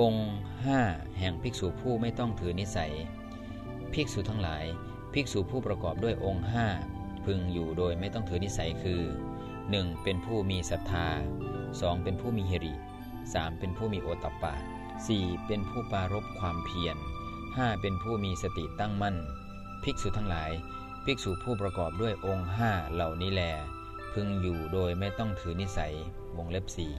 องค์ห้าแห่งภิกษุผู้ไม่ต้องถือนิสัย ภิกษุทั้งหลาย ภิกษุผู้ประกอบด้วยองค์ห้าพึงอยู่โดยไม่ต้องถือนิสัยคือ 1. เป็นผู้มีศรัทธา 2. เป็นผู้มีเฮริ 3. เป็นผู้มีโอตตปปะ 4. เป็นผู้ปารบความเพียร 5. เป็นผู้มีสติตั้งมั่น ภิกษุทั้งหลาย ภิกษุผู้ประกอบด้วยองค์ห้าเหล่านี้แล พึงอยู่โดยไม่ต้องถือนิสัยวงเล็บสี่